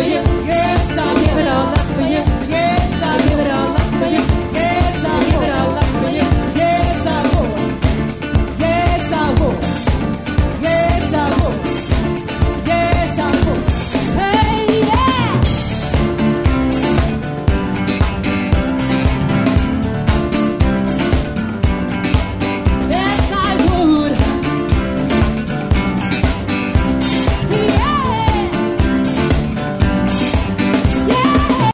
We've